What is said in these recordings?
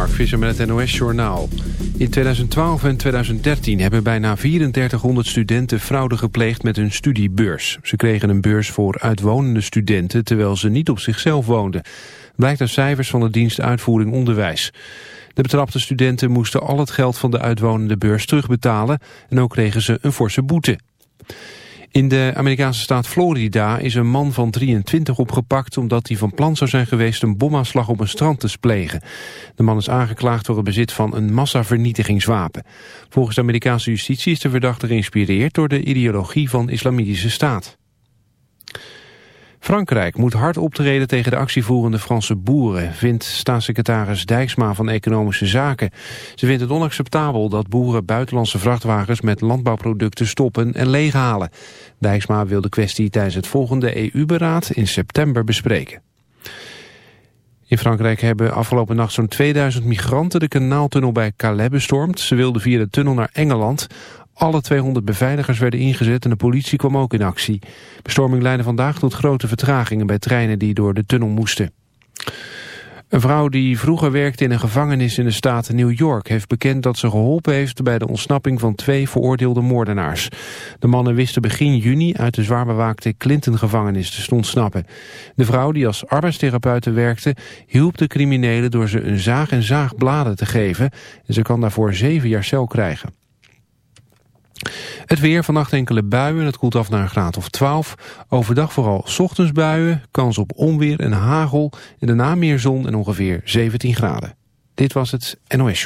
Mark Visser met het NOS-journaal. In 2012 en 2013 hebben bijna 3400 studenten fraude gepleegd met hun studiebeurs. Ze kregen een beurs voor uitwonende studenten terwijl ze niet op zichzelf woonden. Blijkt uit cijfers van de dienst Uitvoering Onderwijs. De betrapte studenten moesten al het geld van de uitwonende beurs terugbetalen en ook kregen ze een forse boete. In de Amerikaanse staat Florida is een man van 23 opgepakt... omdat hij van plan zou zijn geweest een bomaanslag op een strand te plegen. De man is aangeklaagd voor het bezit van een massavernietigingswapen. Volgens de Amerikaanse justitie is de verdachte geïnspireerd... door de ideologie van islamitische staat. Frankrijk moet hard optreden tegen de actievoerende Franse boeren, vindt staatssecretaris Dijksma van Economische Zaken. Ze vindt het onacceptabel dat boeren buitenlandse vrachtwagens met landbouwproducten stoppen en leeghalen. Dijksma wil de kwestie tijdens het volgende EU-beraad in september bespreken. In Frankrijk hebben afgelopen nacht zo'n 2000 migranten de kanaaltunnel bij Calais bestormd. Ze wilden via de tunnel naar Engeland. Alle 200 beveiligers werden ingezet en de politie kwam ook in actie. Bestorming leidde vandaag tot grote vertragingen bij treinen die door de tunnel moesten. Een vrouw die vroeger werkte in een gevangenis in de staat New York... heeft bekend dat ze geholpen heeft bij de ontsnapping van twee veroordeelde moordenaars. De mannen wisten begin juni uit de zwaar bewaakte Clinton-gevangenis te ontsnappen. De vrouw, die als arbeidstherapeute werkte, hielp de criminelen... door ze een zaag en zaagbladen te geven. En ze kan daarvoor zeven jaar cel krijgen. Het weer, vannacht enkele buien, het koelt af naar een graad of 12. Overdag vooral ochtends buien, kans op onweer en hagel. En daarna meer zon en ongeveer 17 graden. Dit was het NOS.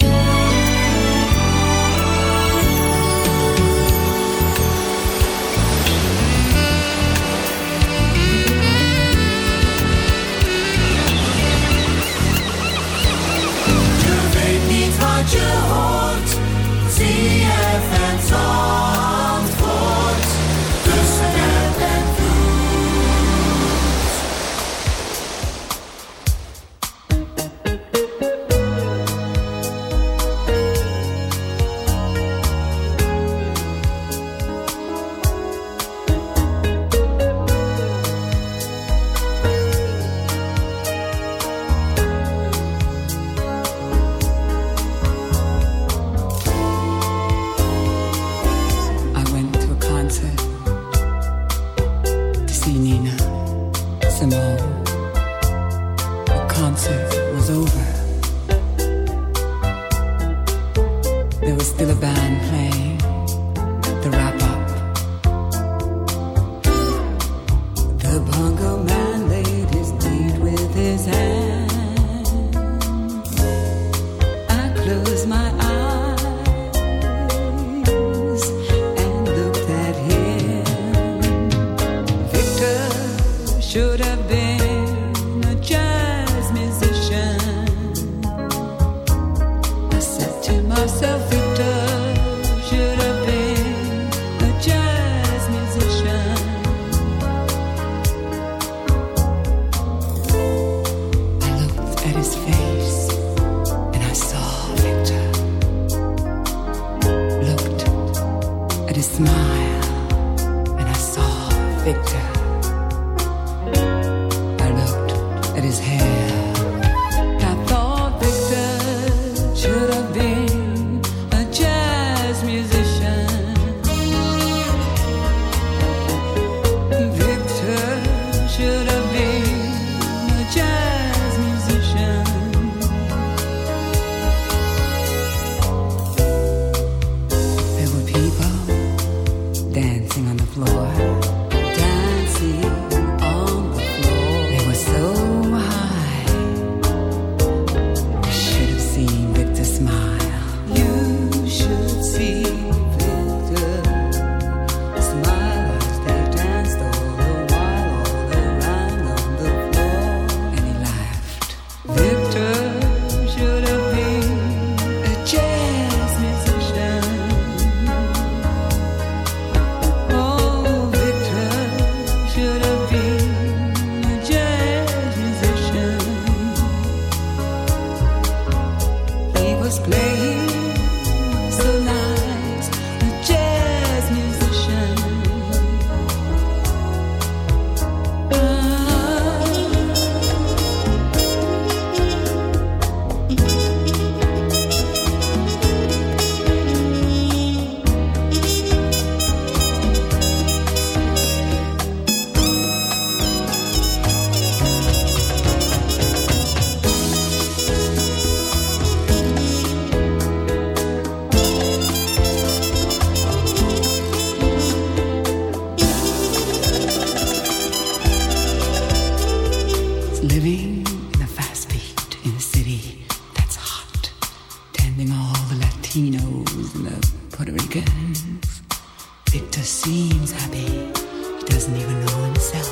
Doesn't even know himself.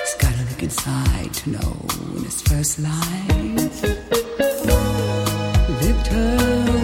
He's gotta look inside to know in his first life. Victor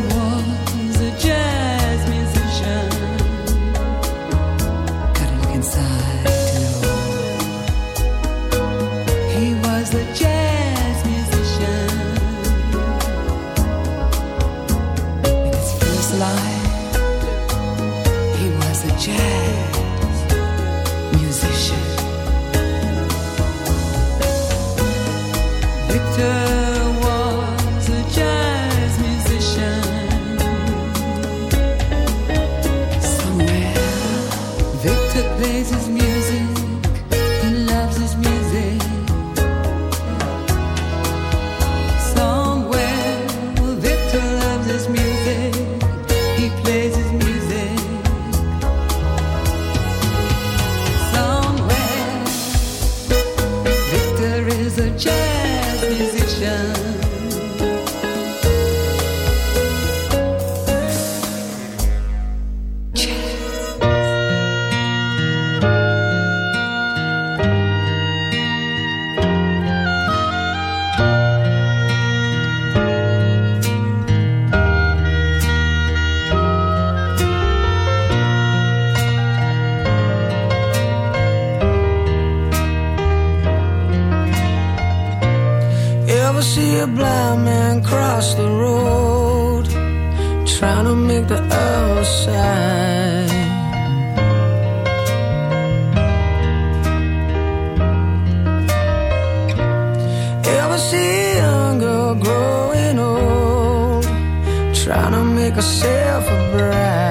Trying to make herself a bride.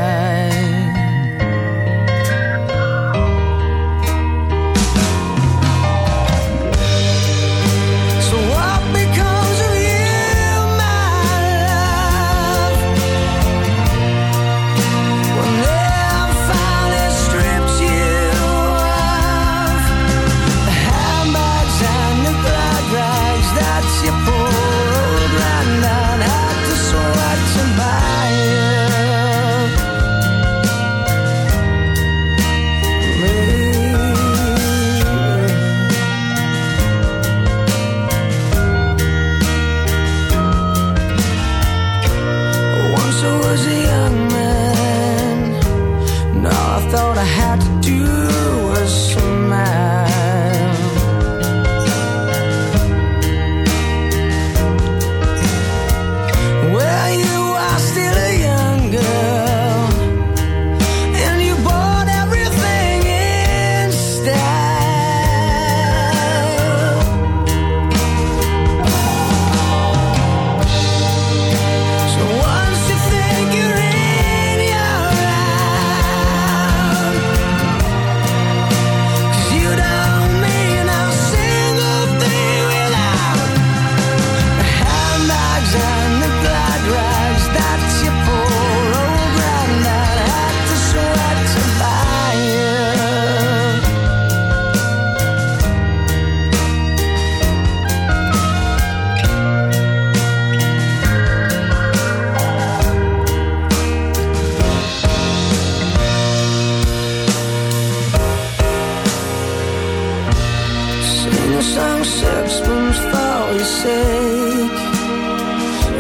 substance for your sake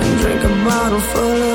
and drink a bottle full of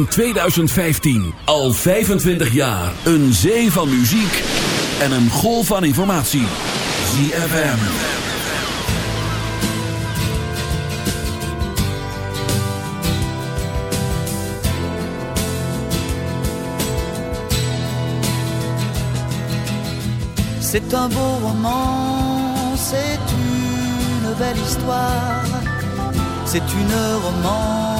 In 2015. Al 25 jaar. Een zee van muziek. En een golf van informatie. ZFM. C'est un beau roman, c'est une belle histoire, c'est une romance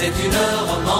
C'est une romance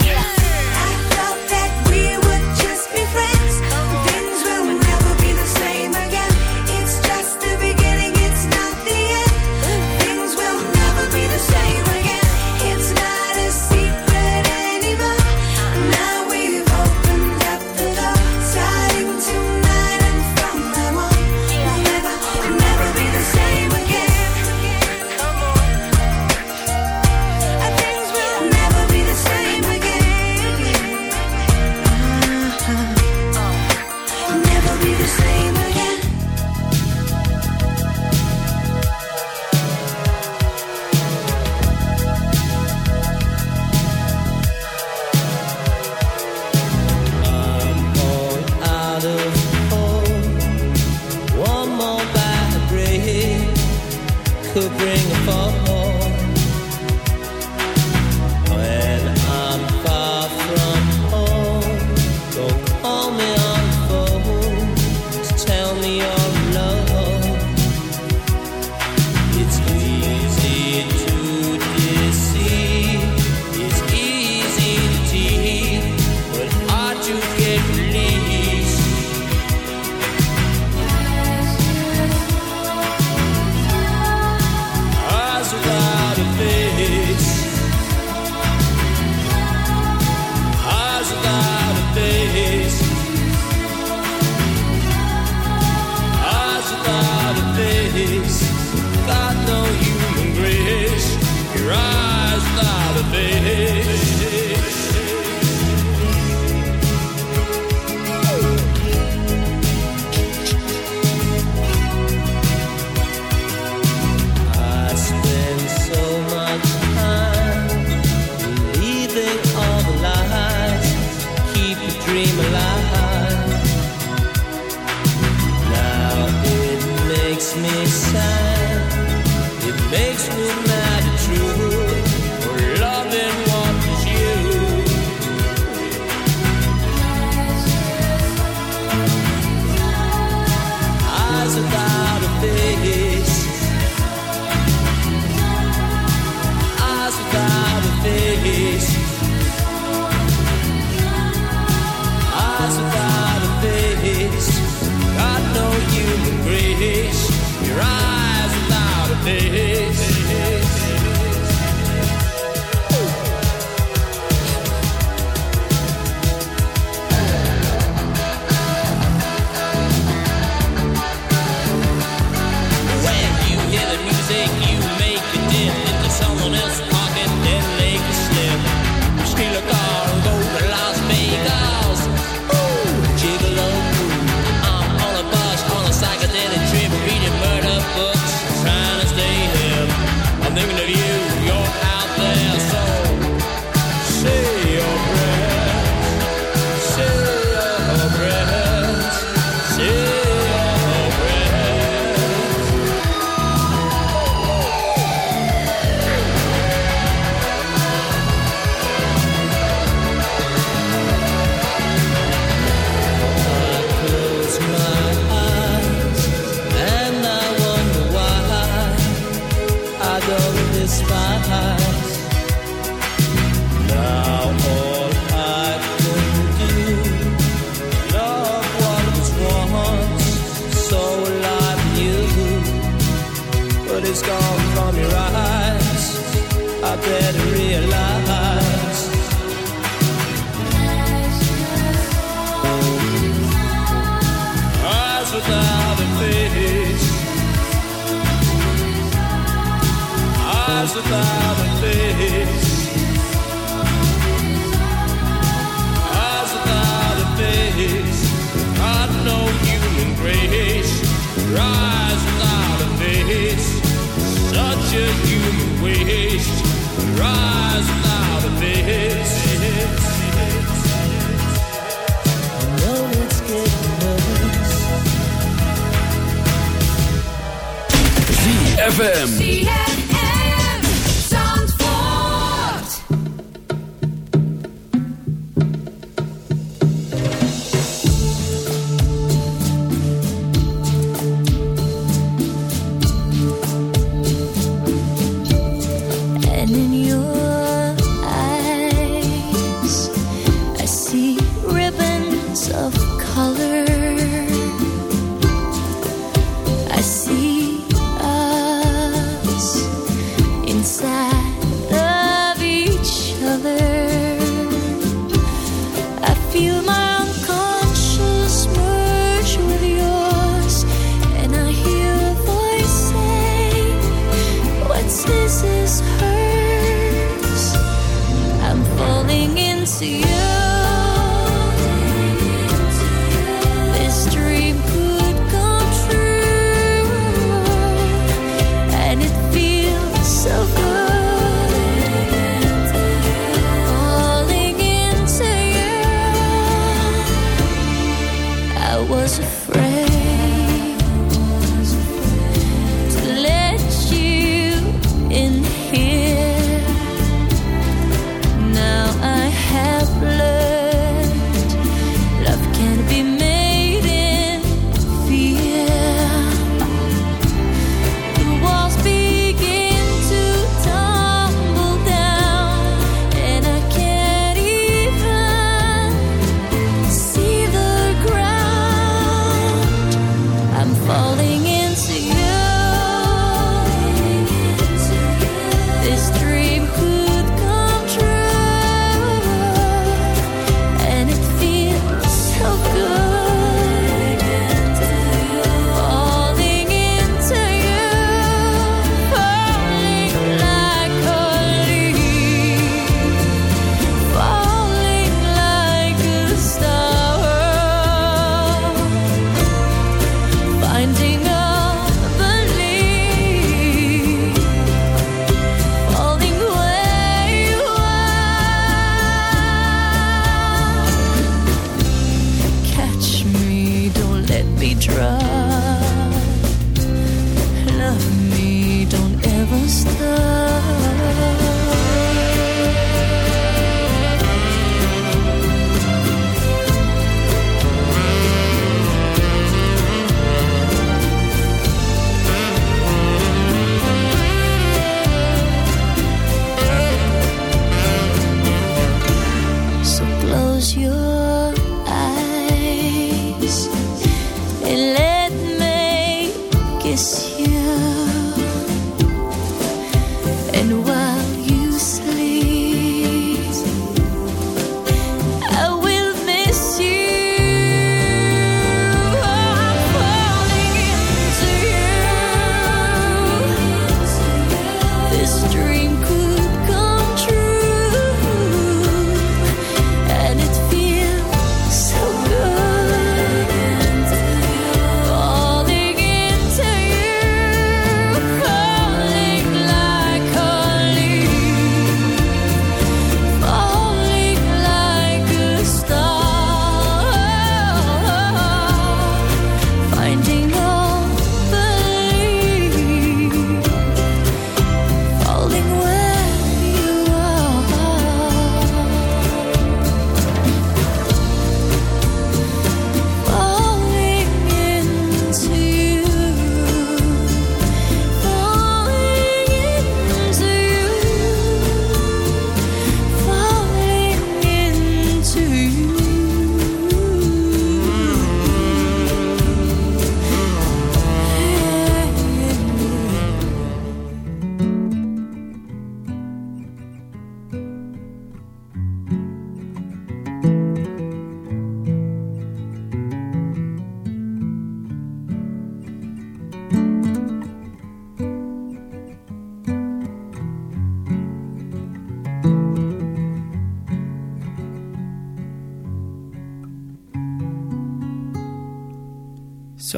Without a face. Eyes ZFM.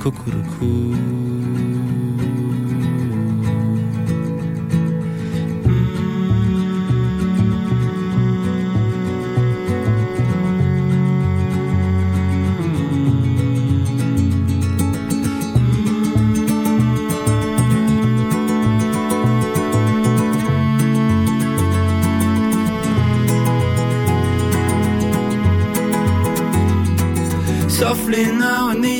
cuckoo. softly now I need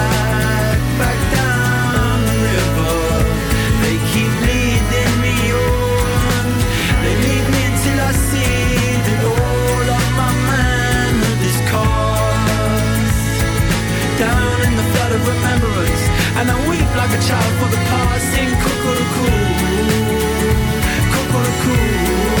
And I weep like a child for the past Sing cuckoo-cuckoo Cuckoo-cuckoo Sing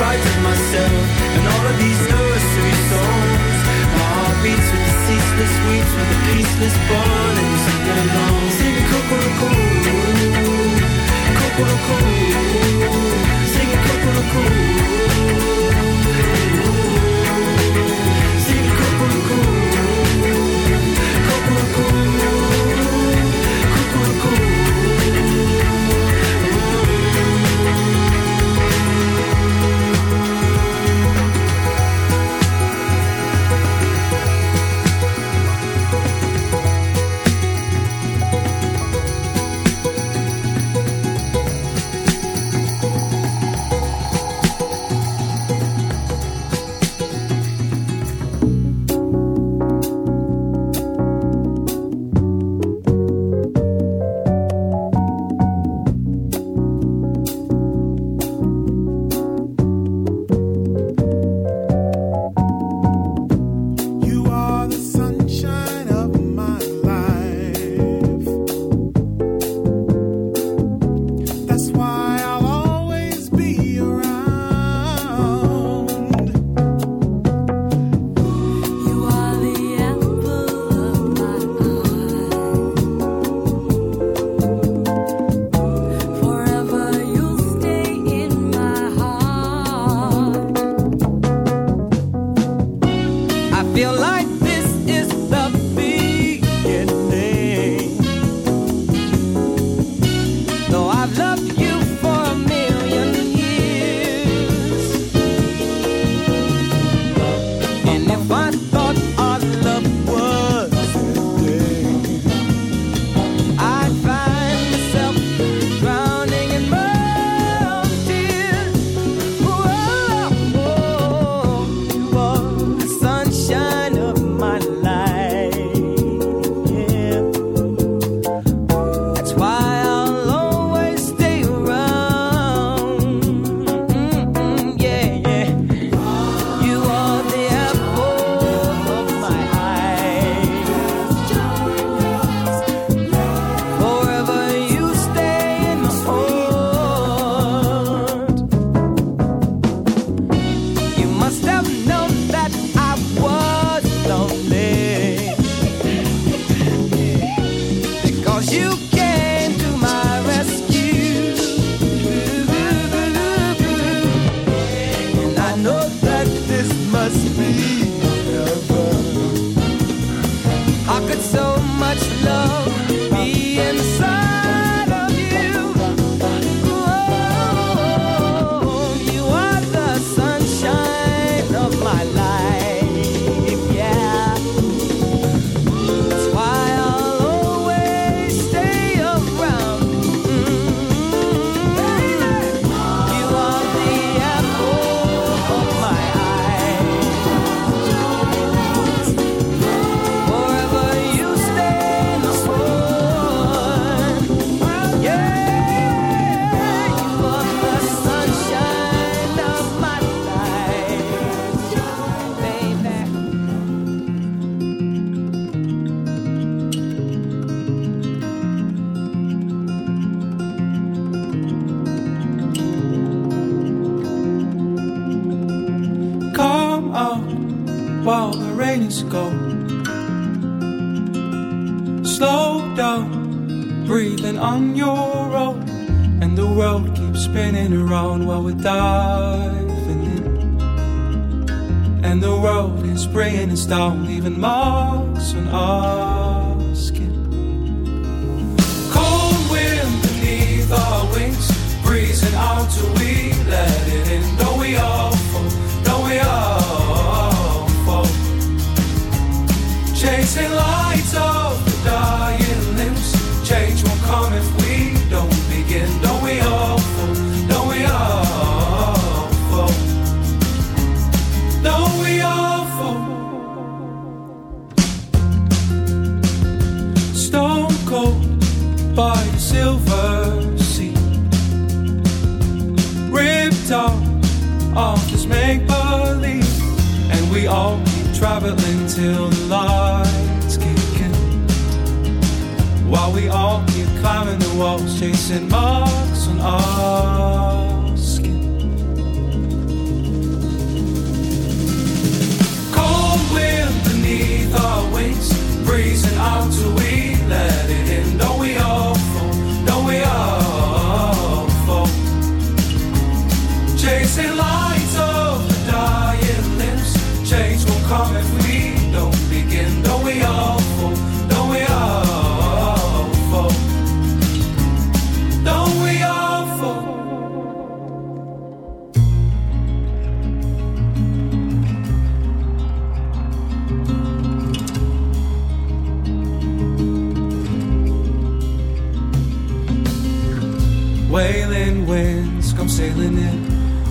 of myself and all of these nursery songs. My heart beats with the ceaseless weeps, with the peaceless burning, singing along, singing Kokoroko, Kokoroko, singing Kokoroko, chasing lights up.